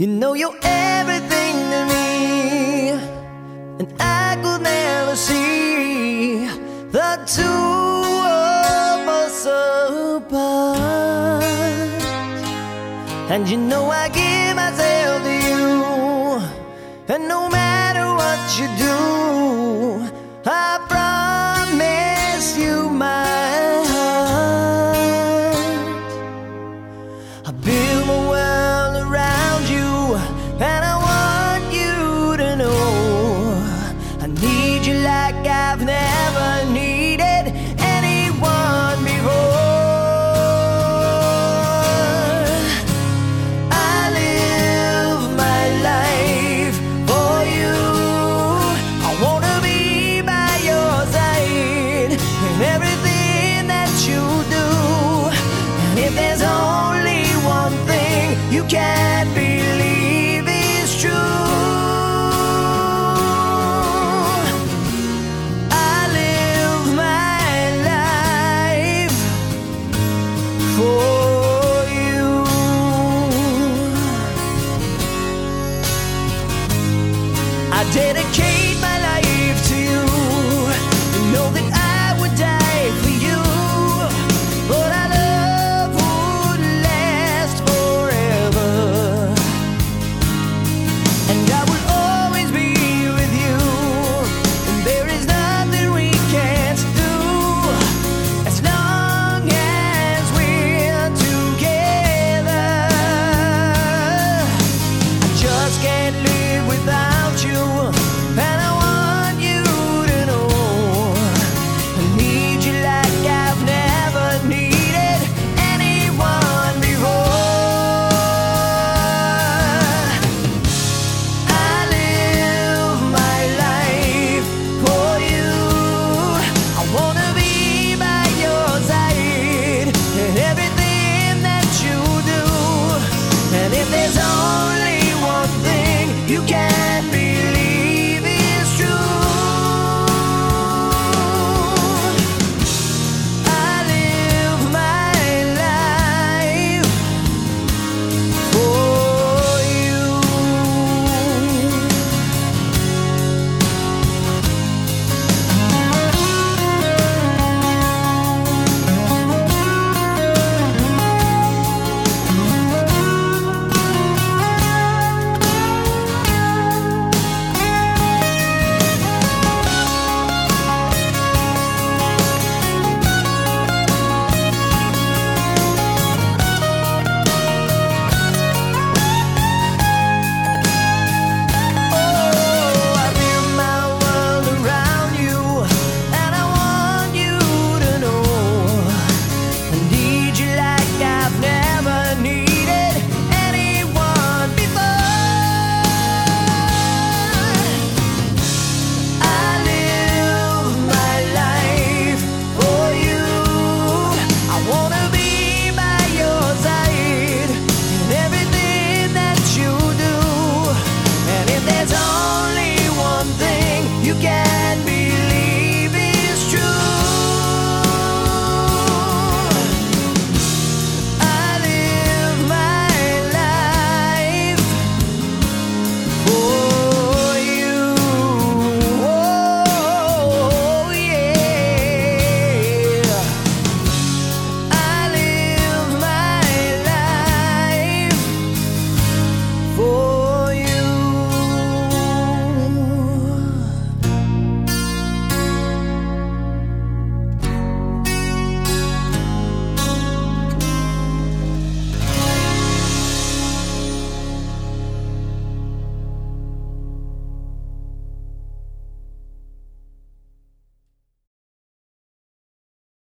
You know you're everything to me, and I could never see the two of us apart. And you know I give myself to you, and no matter what you do. there's only one thing you can And if there's only one thing you can't be you get.